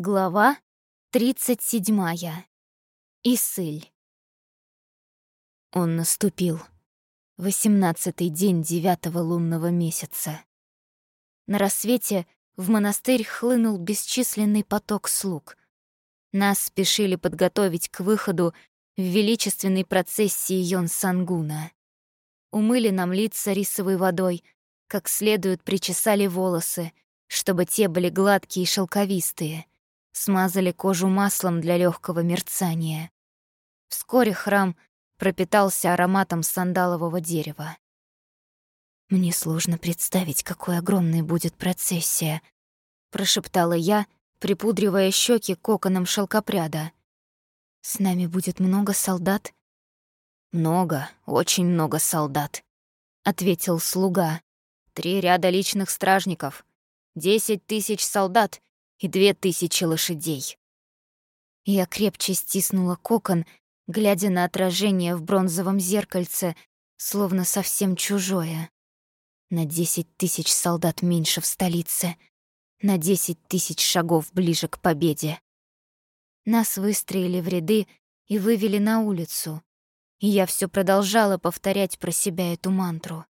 Глава 37. Исыль. Он наступил. Восемнадцатый день девятого лунного месяца. На рассвете в монастырь хлынул бесчисленный поток слуг. Нас спешили подготовить к выходу в величественной процессии Йон-Сангуна. Умыли нам лица рисовой водой, как следует причесали волосы, чтобы те были гладкие и шелковистые — смазали кожу маслом для легкого мерцания. Вскоре храм пропитался ароматом сандалового дерева. «Мне сложно представить, какой огромной будет процессия», — прошептала я, припудривая щеки коконом шелкопряда. «С нами будет много солдат?» «Много, очень много солдат», — ответил слуга. «Три ряда личных стражников, десять тысяч солдат и две тысячи лошадей. Я крепче стиснула кокон, глядя на отражение в бронзовом зеркальце, словно совсем чужое. На десять тысяч солдат меньше в столице, на десять тысяч шагов ближе к победе. Нас выстроили в ряды и вывели на улицу, и я все продолжала повторять про себя эту мантру.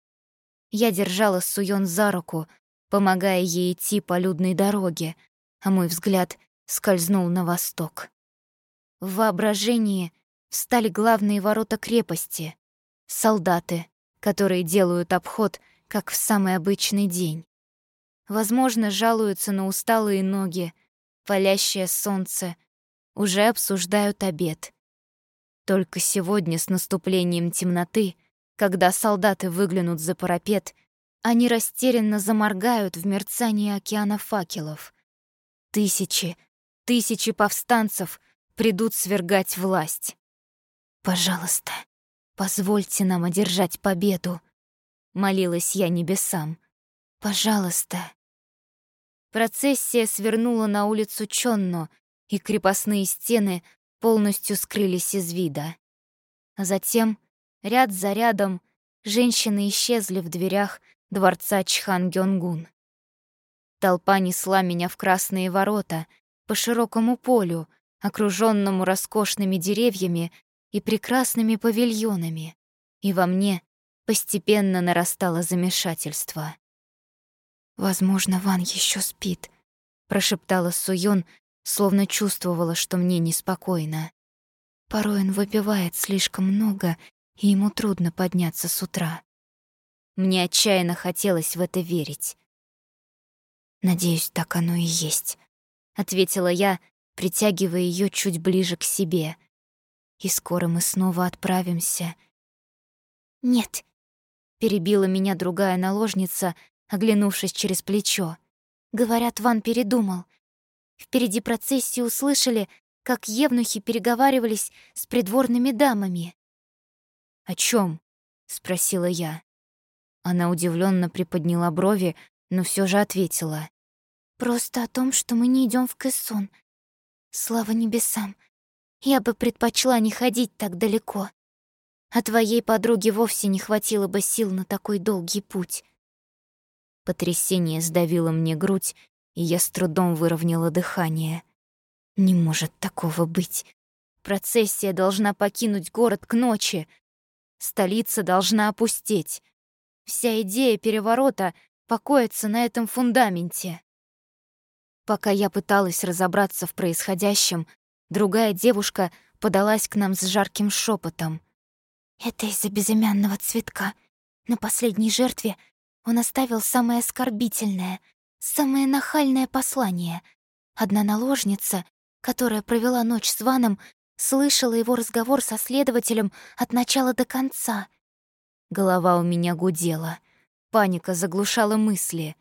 Я держала Суён за руку, помогая ей идти по людной дороге, а мой взгляд скользнул на восток. В воображении встали главные ворота крепости — солдаты, которые делают обход, как в самый обычный день. Возможно, жалуются на усталые ноги, палящее солнце, уже обсуждают обед. Только сегодня с наступлением темноты, когда солдаты выглянут за парапет, они растерянно заморгают в мерцании океана факелов — Тысячи, тысячи повстанцев придут свергать власть. Пожалуйста, позвольте нам одержать победу, молилась я небесам. Пожалуйста. Процессия свернула на улицу Чонно, и крепостные стены полностью скрылись из вида. Затем, ряд за рядом, женщины исчезли в дверях дворца Чхан Гёнгун. Толпа несла меня в красные ворота, по широкому полю, окруженному роскошными деревьями и прекрасными павильонами, и во мне постепенно нарастало замешательство. «Возможно, Ван еще спит», — прошептала Суён, словно чувствовала, что мне неспокойно. Порой он выпивает слишком много, и ему трудно подняться с утра. Мне отчаянно хотелось в это верить. «Надеюсь, так оно и есть», — ответила я, притягивая ее чуть ближе к себе. «И скоро мы снова отправимся». «Нет», — перебила меня другая наложница, оглянувшись через плечо. «Говорят, Ван передумал. Впереди процессии услышали, как евнухи переговаривались с придворными дамами». «О чем? спросила я. Она удивленно приподняла брови, но все же ответила. «Просто о том, что мы не идем в Кэссон. Слава небесам, я бы предпочла не ходить так далеко. А твоей подруге вовсе не хватило бы сил на такой долгий путь». Потрясение сдавило мне грудь, и я с трудом выровняла дыхание. Не может такого быть. Процессия должна покинуть город к ночи. Столица должна опустеть. Вся идея переворота покоится на этом фундаменте. Пока я пыталась разобраться в происходящем, другая девушка подалась к нам с жарким шепотом. «Это из-за безымянного цветка. На последней жертве он оставил самое оскорбительное, самое нахальное послание. Одна наложница, которая провела ночь с Ваном, слышала его разговор со следователем от начала до конца. Голова у меня гудела. Паника заглушала мысли.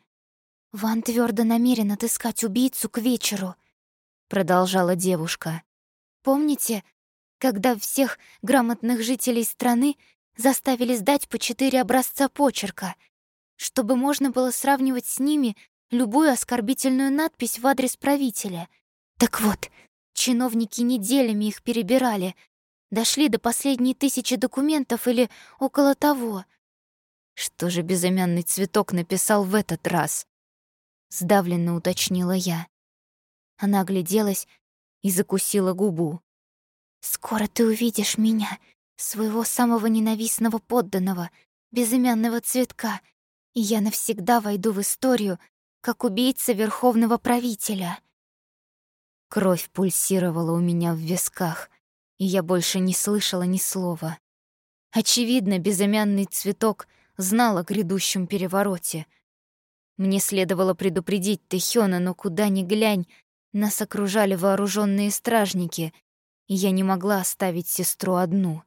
«Ван твердо намерен отыскать убийцу к вечеру», — продолжала девушка. «Помните, когда всех грамотных жителей страны заставили сдать по четыре образца почерка, чтобы можно было сравнивать с ними любую оскорбительную надпись в адрес правителя? Так вот, чиновники неделями их перебирали, дошли до последней тысячи документов или около того — что же безымянный цветок написал в этот раз? Сдавленно уточнила я. Она огляделась и закусила губу. «Скоро ты увидишь меня, своего самого ненавистного подданного, безымянного цветка, и я навсегда войду в историю как убийца верховного правителя». Кровь пульсировала у меня в висках, и я больше не слышала ни слова. Очевидно, безымянный цветок знал о грядущем перевороте. Мне следовало предупредить Тэхёна, но куда ни глянь, нас окружали вооруженные стражники, и я не могла оставить сестру одну.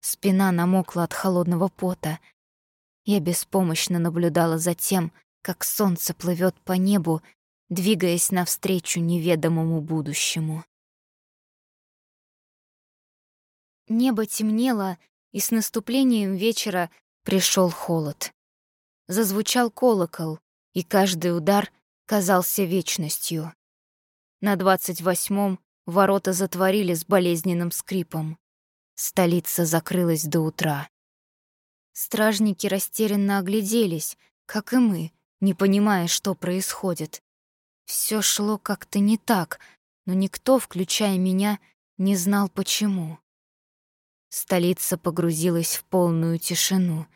Спина намокла от холодного пота. Я беспомощно наблюдала за тем, как солнце плывет по небу, двигаясь навстречу неведомому будущему. Небо темнело, и с наступлением вечера пришел холод. Зазвучал колокол, и каждый удар казался вечностью. На двадцать восьмом ворота затворили с болезненным скрипом. Столица закрылась до утра. Стражники растерянно огляделись, как и мы, не понимая, что происходит. Все шло как-то не так, но никто, включая меня, не знал почему. Столица погрузилась в полную тишину.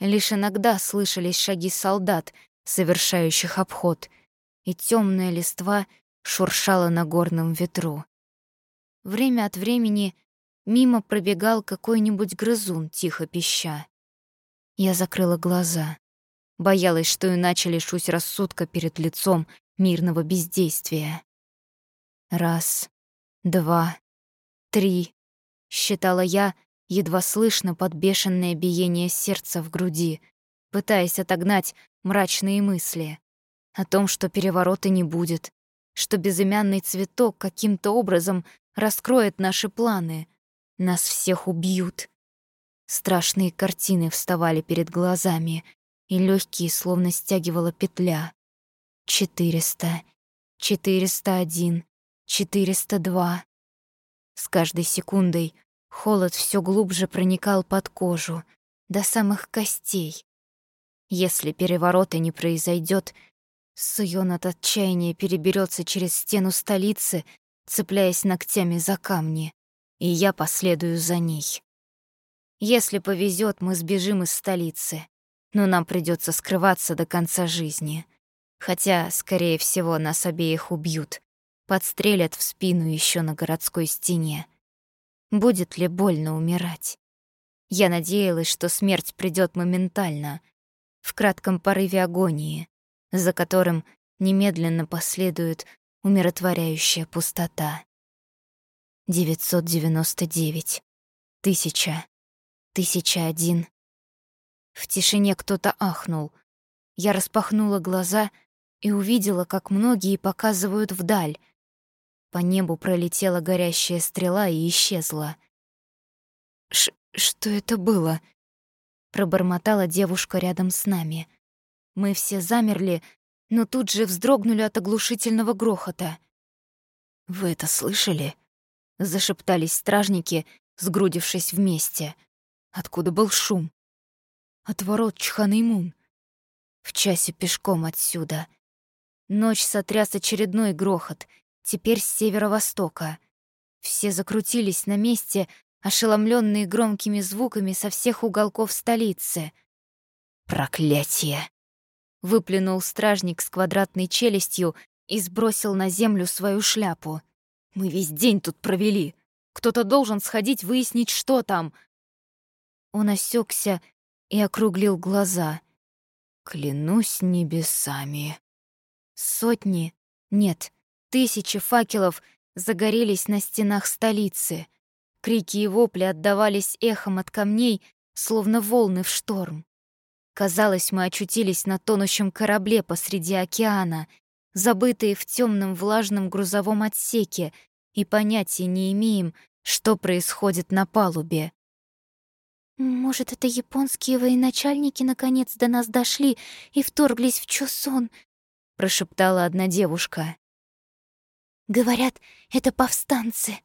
Лишь иногда слышались шаги солдат, совершающих обход, и темная листва шуршала на горном ветру. Время от времени мимо пробегал какой-нибудь грызун, тихо пища. Я закрыла глаза. Боялась, что иначе лишусь рассудка перед лицом мирного бездействия. Раз, два, три, считала я, едва слышно под бешеное биение сердца в груди, пытаясь отогнать мрачные мысли о том, что переворота не будет, что безымянный цветок каким-то образом раскроет наши планы, нас всех убьют. Страшные картины вставали перед глазами, и легкие словно стягивала петля. Четыреста, четыреста один, четыреста два. С каждой секундой холод все глубже проникал под кожу, до самых костей. Если переворота не произойдет, Суён от отчаяния переберется через стену столицы, цепляясь ногтями за камни, и я последую за ней. Если повезет, мы сбежим из столицы, но нам придется скрываться до конца жизни. Хотя, скорее всего, нас обеих убьют, подстрелят в спину еще на городской стене. Будет ли больно умирать? Я надеялась, что смерть придет моментально, в кратком порыве агонии, за которым немедленно последует умиротворяющая пустота. 999. Тысяча. Тысяча один. В тишине кто-то ахнул. Я распахнула глаза и увидела, как многие показывают вдаль — по небу пролетела горящая стрела и исчезла. Ш «Что это было?» — пробормотала девушка рядом с нами. Мы все замерли, но тут же вздрогнули от оглушительного грохота. «Вы это слышали?» — зашептались стражники, сгрудившись вместе. Откуда был шум? От ворот Чханаймун. В часе пешком отсюда. Ночь сотряс очередной грохот — теперь с северо-востока. Все закрутились на месте, ошеломленные громкими звуками со всех уголков столицы. «Проклятие!» — выплюнул стражник с квадратной челюстью и сбросил на землю свою шляпу. «Мы весь день тут провели. Кто-то должен сходить выяснить, что там». Он осекся и округлил глаза. «Клянусь небесами». Сотни, нет, Тысячи факелов загорелись на стенах столицы. Крики и вопли отдавались эхом от камней, словно волны в шторм. Казалось, мы очутились на тонущем корабле посреди океана, забытые в темном влажном грузовом отсеке, и понятия не имеем, что происходит на палубе. «Может, это японские военачальники наконец до нас дошли и вторглись в Чосон?» — прошептала одна девушка. Говорят, это повстанцы!»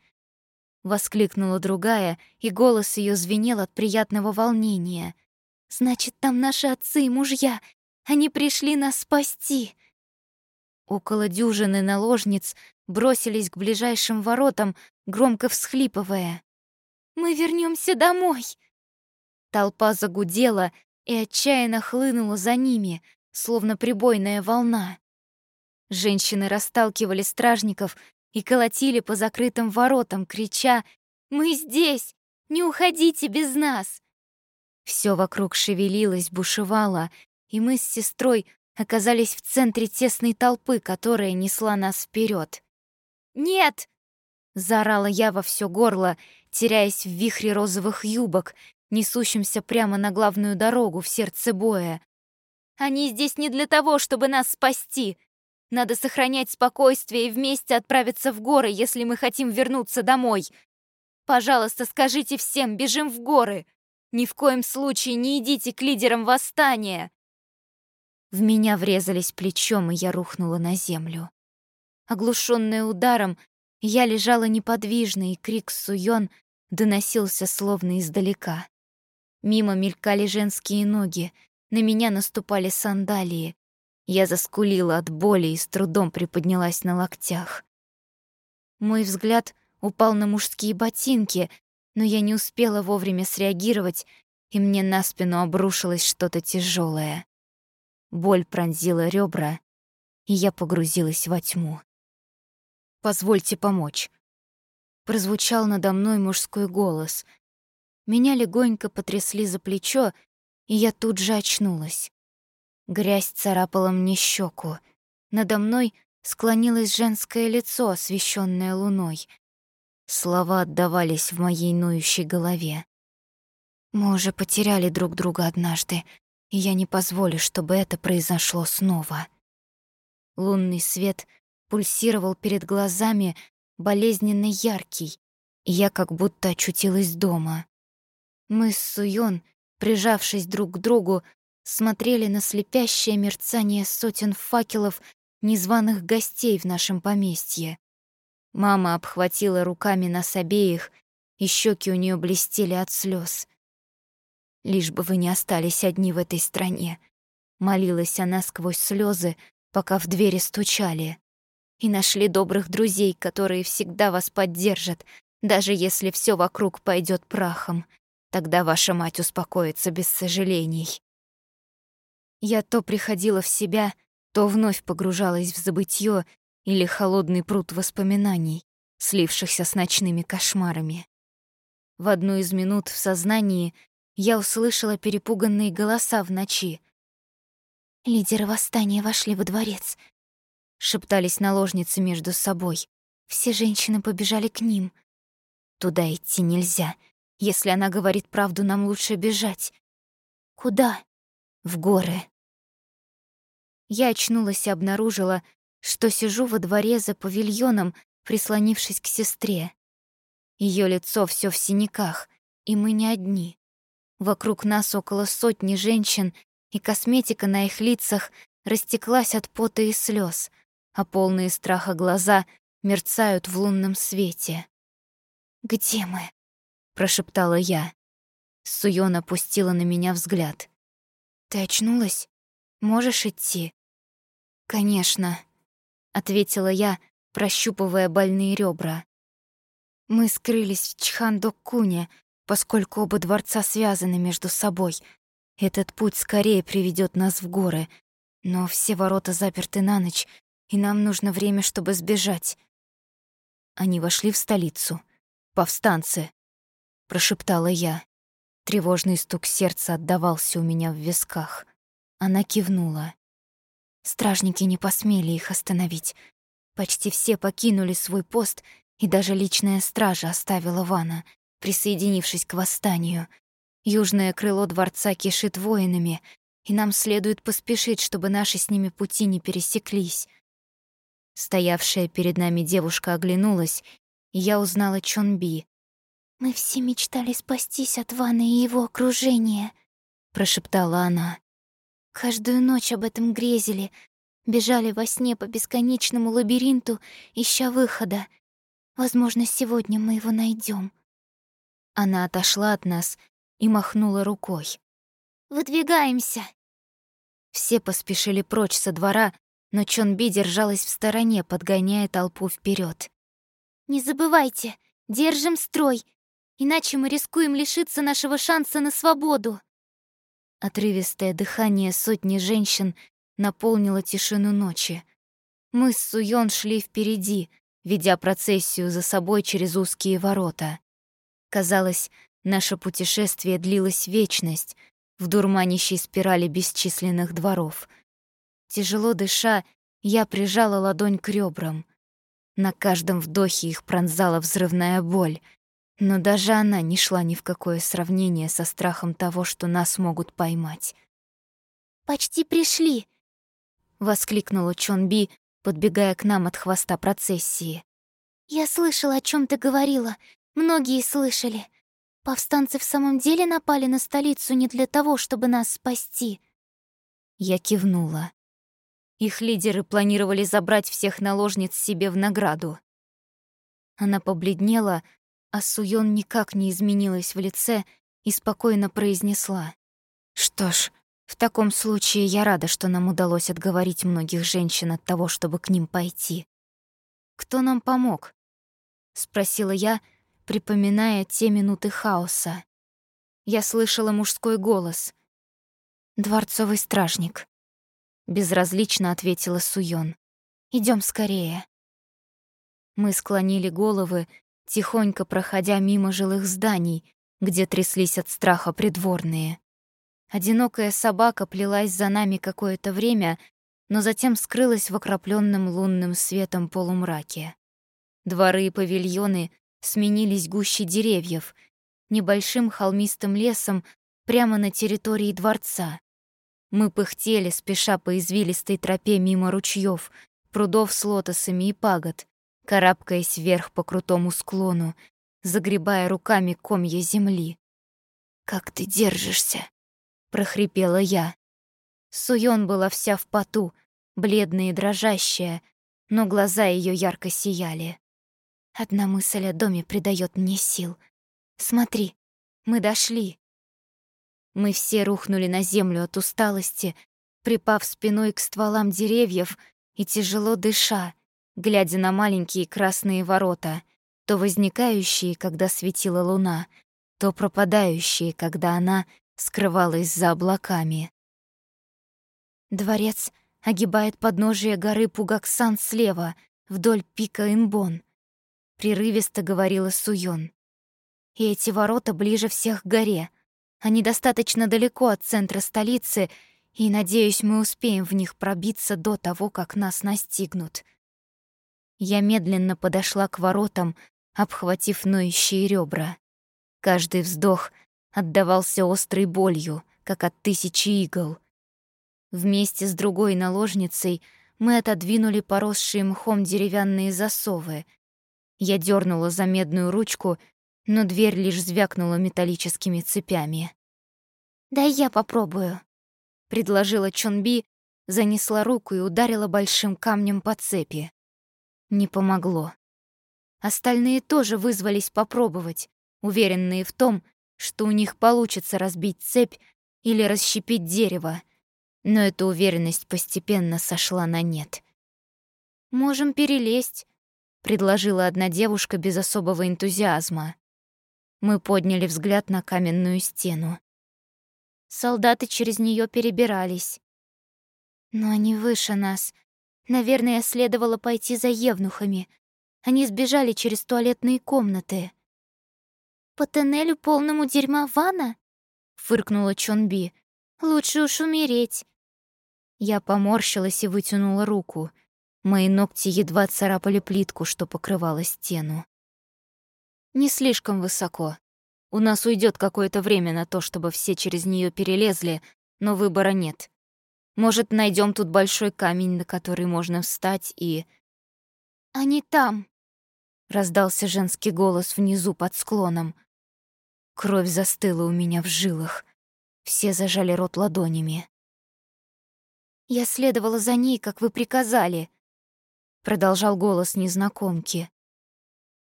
Воскликнула другая, и голос ее звенел от приятного волнения. «Значит, там наши отцы и мужья! Они пришли нас спасти!» Около дюжины наложниц бросились к ближайшим воротам, громко всхлипывая. «Мы вернемся домой!» Толпа загудела и отчаянно хлынула за ними, словно прибойная волна. Женщины расталкивали стражников и колотили по закрытым воротам, крича «Мы здесь! Не уходите без нас!» Все вокруг шевелилось, бушевало, и мы с сестрой оказались в центре тесной толпы, которая несла нас вперед. «Нет!» — заорала я во все горло, теряясь в вихре розовых юбок, несущимся прямо на главную дорогу в сердце боя. «Они здесь не для того, чтобы нас спасти. Надо сохранять спокойствие и вместе отправиться в горы, если мы хотим вернуться домой. Пожалуйста, скажите всем, бежим в горы. Ни в коем случае не идите к лидерам восстания. В меня врезались плечом, и я рухнула на землю. Оглушенная ударом, я лежала неподвижно, и крик Суён доносился словно издалека. Мимо мелькали женские ноги, на меня наступали сандалии. Я заскулила от боли и с трудом приподнялась на локтях. Мой взгляд упал на мужские ботинки, но я не успела вовремя среагировать, и мне на спину обрушилось что-то тяжелое. Боль пронзила ребра, и я погрузилась во тьму. «Позвольте помочь». Прозвучал надо мной мужской голос. Меня легонько потрясли за плечо, и я тут же очнулась. Грязь царапала мне щеку. Надо мной склонилось женское лицо, освещенное луной. Слова отдавались в моей ноющей голове. Мы уже потеряли друг друга однажды, и я не позволю, чтобы это произошло снова. Лунный свет пульсировал перед глазами, болезненно яркий, и я как будто очутилась дома. Мы с Суён, прижавшись друг к другу, смотрели на слепящее мерцание сотен факелов незваных гостей в нашем поместье. Мама обхватила руками нас обеих, и щеки у нее блестели от слез. «Лишь бы вы не остались одни в этой стране», — молилась она сквозь слезы, пока в двери стучали. «И нашли добрых друзей, которые всегда вас поддержат, даже если все вокруг пойдет прахом. Тогда ваша мать успокоится без сожалений». Я то приходила в себя, то вновь погружалась в забытье или холодный пруд воспоминаний, слившихся с ночными кошмарами. В одну из минут в сознании я услышала перепуганные голоса в ночи. «Лидеры восстания вошли во дворец», — шептались наложницы между собой. Все женщины побежали к ним. «Туда идти нельзя. Если она говорит правду, нам лучше бежать». «Куда?» «В горы». Я очнулась и обнаружила, что сижу во дворе за павильоном, прислонившись к сестре. Ее лицо все в синяках, и мы не одни. Вокруг нас около сотни женщин, и косметика на их лицах растеклась от пота и слез, а полные страха глаза мерцают в лунном свете. «Где мы?» — прошептала я. Суён опустила на меня взгляд. «Ты очнулась? Можешь идти?» «Конечно», — ответила я, прощупывая больные ребра. Мы скрылись в Чхандок-Куне, поскольку оба дворца связаны между собой. Этот путь скорее приведет нас в горы, но все ворота заперты на ночь, и нам нужно время, чтобы сбежать. Они вошли в столицу. «Повстанцы!» — прошептала я. Тревожный стук сердца отдавался у меня в висках. Она кивнула. Стражники не посмели их остановить. Почти все покинули свой пост, и даже личная стража оставила Вана, присоединившись к восстанию. Южное крыло дворца кишит воинами, и нам следует поспешить, чтобы наши с ними пути не пересеклись. Стоявшая перед нами девушка оглянулась, и я узнала Чонби. «Мы все мечтали спастись от Вана и его окружения», — прошептала она. Каждую ночь об этом грезили, бежали во сне по бесконечному лабиринту, ища выхода. Возможно, сегодня мы его найдем. Она отошла от нас и махнула рукой. «Выдвигаемся!» Все поспешили прочь со двора, но Чонби держалась в стороне, подгоняя толпу вперед. «Не забывайте, держим строй, иначе мы рискуем лишиться нашего шанса на свободу». Отрывистое дыхание сотни женщин наполнило тишину ночи. Мы с Суён шли впереди, ведя процессию за собой через узкие ворота. Казалось, наше путешествие длилось вечность в дурманящей спирали бесчисленных дворов. Тяжело дыша, я прижала ладонь к ребрам. На каждом вдохе их пронзала взрывная боль, но даже она не шла ни в какое сравнение со страхом того, что нас могут поймать. «Почти пришли!» — воскликнула Чон Би, подбегая к нам от хвоста процессии. «Я слышала, о чем ты говорила. Многие слышали. Повстанцы в самом деле напали на столицу не для того, чтобы нас спасти». Я кивнула. Их лидеры планировали забрать всех наложниц себе в награду. Она побледнела, а Суён никак не изменилась в лице и спокойно произнесла. «Что ж, в таком случае я рада, что нам удалось отговорить многих женщин от того, чтобы к ним пойти. Кто нам помог? спросила я, припоминая те минуты хаоса. Я слышала мужской голос. Дворцовый стражник. Безразлично ответила Суён. Идем скорее. Мы склонили головы, тихонько проходя мимо жилых зданий, где тряслись от страха придворные. Одинокая собака плелась за нами какое-то время, но затем скрылась в окропленном лунным светом полумраке. Дворы и павильоны сменились гуще деревьев, небольшим холмистым лесом прямо на территории дворца. Мы пыхтели, спеша по извилистой тропе мимо ручьев, прудов с лотосами и пагод, карабкаясь вверх по крутому склону, загребая руками комья земли. «Как ты держишься?» — прохрипела я. Суён была вся в поту, бледная и дрожащая, но глаза ее ярко сияли. Одна мысль о доме придает мне сил. «Смотри, мы дошли». Мы все рухнули на землю от усталости, припав спиной к стволам деревьев и тяжело дыша, глядя на маленькие красные ворота, то возникающие, когда светила луна, то пропадающие, когда она скрывалась за облаками. Дворец огибает подножие горы Пугаксан слева, вдоль пика Инбон. Прерывисто говорила Суён. И эти ворота ближе всех к горе. Они достаточно далеко от центра столицы, и, надеюсь, мы успеем в них пробиться до того, как нас настигнут. Я медленно подошла к воротам, обхватив ноющие ребра. Каждый вздох отдавался острой болью, как от тысячи игл. Вместе с другой наложницей мы отодвинули поросшие мхом деревянные засовы. Я дернула за медную ручку, но дверь лишь звякнула металлическими цепями. «Дай я попробую», — предложила Чонби, занесла руку и ударила большим камнем по цепи. Не помогло. Остальные тоже вызвались попробовать, уверенные в том, что у них получится разбить цепь или расщепить дерево, но эта уверенность постепенно сошла на нет. «Можем перелезть», — предложила одна девушка без особого энтузиазма. Мы подняли взгляд на каменную стену. Солдаты через нее перебирались. Но они выше нас. Наверное, следовало пойти за евнухами. Они сбежали через туалетные комнаты. «По тоннелю полному дерьма ванна?» — фыркнула Чонби. «Лучше уж умереть». Я поморщилась и вытянула руку. Мои ногти едва царапали плитку, что покрывала стену. «Не слишком высоко. У нас уйдет какое-то время на то, чтобы все через нее перелезли, но выбора нет. Может, найдем тут большой камень, на который можно встать и...» «Они там!» — раздался женский голос внизу под склоном. Кровь застыла у меня в жилах. Все зажали рот ладонями. «Я следовала за ней, как вы приказали», — продолжал голос незнакомки.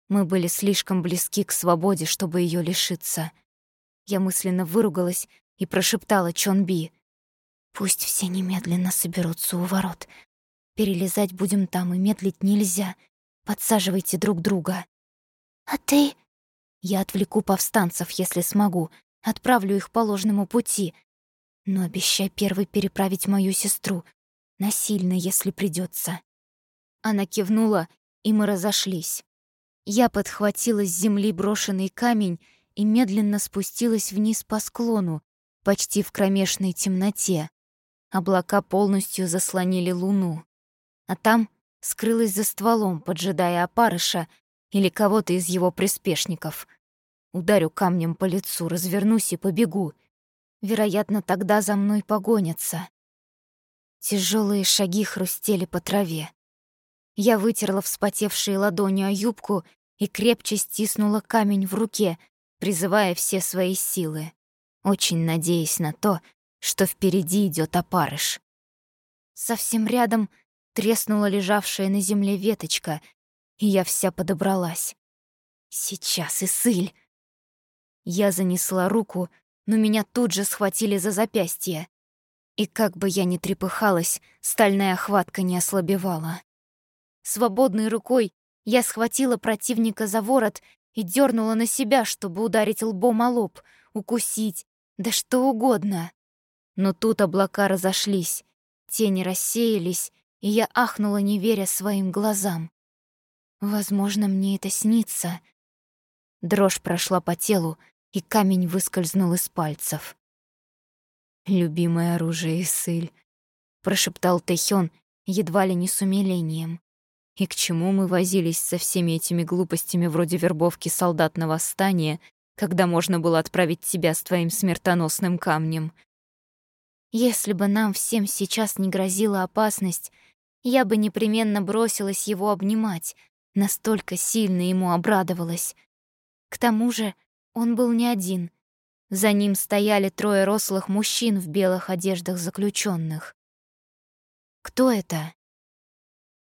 Мы были слишком близки к свободе, чтобы ее лишиться. Я мысленно выругалась и прошептала Чонби. «Пусть все немедленно соберутся у ворот. Перелезать будем там, и медлить нельзя. Подсаживайте друг друга. А ты? Я отвлеку повстанцев, если смогу. Отправлю их по ложному пути. Но обещай первый переправить мою сестру. Насильно, если придется. Она кивнула, и мы разошлись. Я подхватила с земли брошенный камень и медленно спустилась вниз по склону, почти в кромешной темноте. Облака полностью заслонили луну. А там скрылась за стволом, поджидая опарыша или кого-то из его приспешников. Ударю камнем по лицу, развернусь и побегу. Вероятно, тогда за мной погонятся. Тяжелые шаги хрустели по траве. Я вытерла вспотевшие ладони о юбку и крепче стиснула камень в руке, призывая все свои силы, очень надеясь на то, что впереди идет опарыш. Совсем рядом треснула лежавшая на земле веточка, и я вся подобралась. Сейчас и сыль. Я занесла руку, но меня тут же схватили за запястье. И как бы я ни трепыхалась, стальная хватка не ослабевала. Свободной рукой я схватила противника за ворот и дернула на себя, чтобы ударить лбом о лоб, укусить, да что угодно. Но тут облака разошлись, тени рассеялись, и я ахнула, не веря своим глазам. Возможно, мне это снится. Дрожь прошла по телу, и камень выскользнул из пальцев. «Любимое оружие Исыль», — прошептал Тэхён едва ли не с умилением. И к чему мы возились со всеми этими глупостями вроде вербовки солдат на восстание, когда можно было отправить тебя с твоим смертоносным камнем? Если бы нам всем сейчас не грозила опасность, я бы непременно бросилась его обнимать, настолько сильно ему обрадовалась. К тому же он был не один. За ним стояли трое рослых мужчин в белых одеждах заключенных. «Кто это?»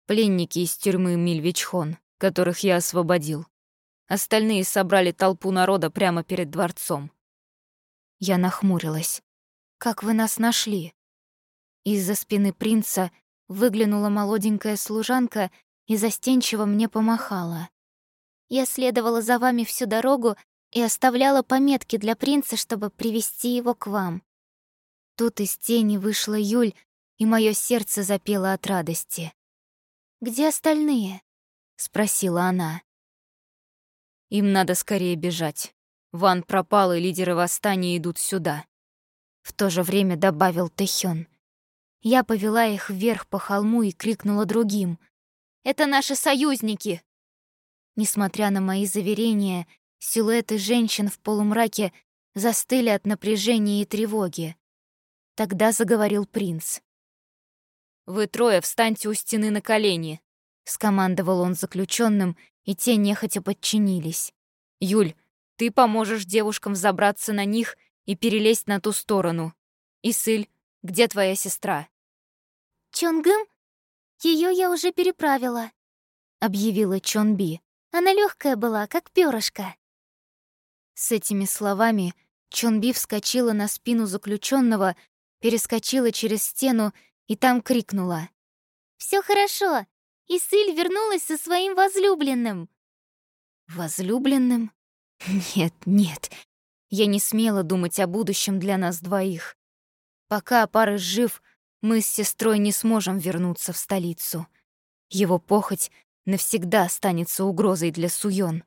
Пленники из тюрьмы Мильвичхон, которых я освободил. Остальные собрали толпу народа прямо перед дворцом. Я нахмурилась. «Как вы нас нашли?» Из-за спины принца выглянула молоденькая служанка и застенчиво мне помахала. «Я следовала за вами всю дорогу и оставляла пометки для принца, чтобы привести его к вам». Тут из тени вышла Юль, и мое сердце запело от радости. Где остальные?» — спросила она. «Им надо скорее бежать. Ван пропал, и лидеры восстания идут сюда». В то же время добавил Тэхён. Я повела их вверх по холму и крикнула другим. «Это наши союзники!» Несмотря на мои заверения, силуэты женщин в полумраке застыли от напряжения и тревоги. Тогда заговорил принц. «Вы трое встаньте у стены на колени», — скомандовал он заключенным, и те нехотя подчинились. «Юль, ты поможешь девушкам забраться на них и перелезть на ту сторону. Исыль, где твоя сестра?» «Чонгым? Ее я уже переправила», — объявила Чонби. «Она легкая была, как перышко». С этими словами Чонби вскочила на спину заключенного, перескочила через стену и там крикнула. «Все хорошо! Исыль вернулась со своим возлюбленным!» «Возлюбленным? Нет, нет, я не смела думать о будущем для нас двоих. Пока Апарыш жив, мы с сестрой не сможем вернуться в столицу. Его похоть навсегда останется угрозой для Суён.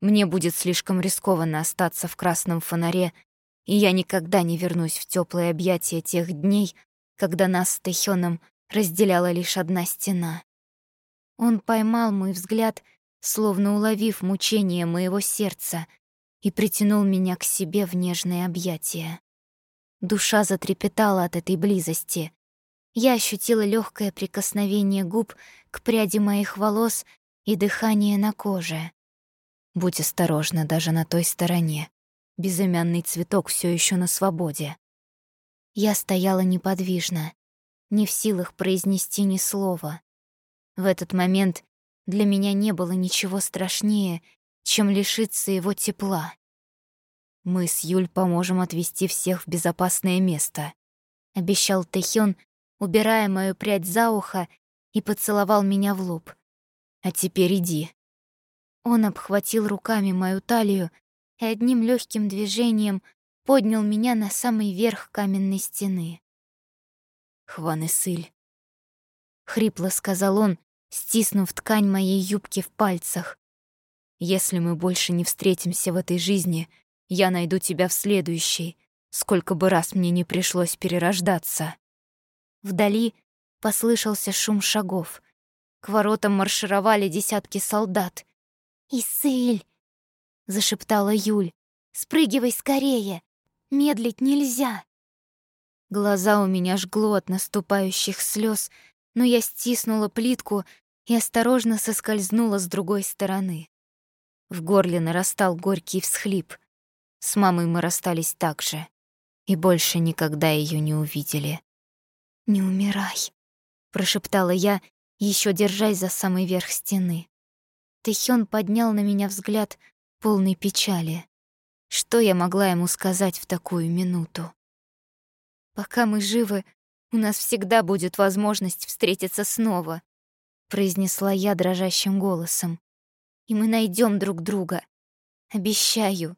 Мне будет слишком рискованно остаться в красном фонаре, и я никогда не вернусь в теплые объятия тех дней, когда нас с Тэхёном разделяла лишь одна стена. Он поймал мой взгляд, словно уловив мучение моего сердца, и притянул меня к себе в нежные объятия. Душа затрепетала от этой близости. Я ощутила легкое прикосновение губ к пряди моих волос и дыхание на коже. Будь осторожна даже на той стороне. Безымянный цветок все еще на свободе. Я стояла неподвижно, не в силах произнести ни слова. В этот момент для меня не было ничего страшнее, чем лишиться его тепла. «Мы с Юль поможем отвезти всех в безопасное место», — обещал Тэхён, убирая мою прядь за ухо и поцеловал меня в лоб. «А теперь иди». Он обхватил руками мою талию и одним легким движением поднял меня на самый верх каменной стены. «Хван Исыль», — хрипло сказал он, стиснув ткань моей юбки в пальцах. «Если мы больше не встретимся в этой жизни, я найду тебя в следующей, сколько бы раз мне не пришлось перерождаться». Вдали послышался шум шагов. К воротам маршировали десятки солдат. «Исыль!» — зашептала Юль. «Спрыгивай скорее! Медлить нельзя!» Глаза у меня жгло от наступающих слез, но я стиснула плитку и осторожно соскользнула с другой стороны. В горле нарастал горький всхлип. С мамой мы расстались так же и больше никогда ее не увидели. «Не умирай», — прошептала я, еще держась за самый верх стены. Тэхён поднял на меня взгляд полный печали. Что я могла ему сказать в такую минуту? «Пока мы живы, у нас всегда будет возможность встретиться снова», произнесла я дрожащим голосом. «И мы найдем друг друга. Обещаю».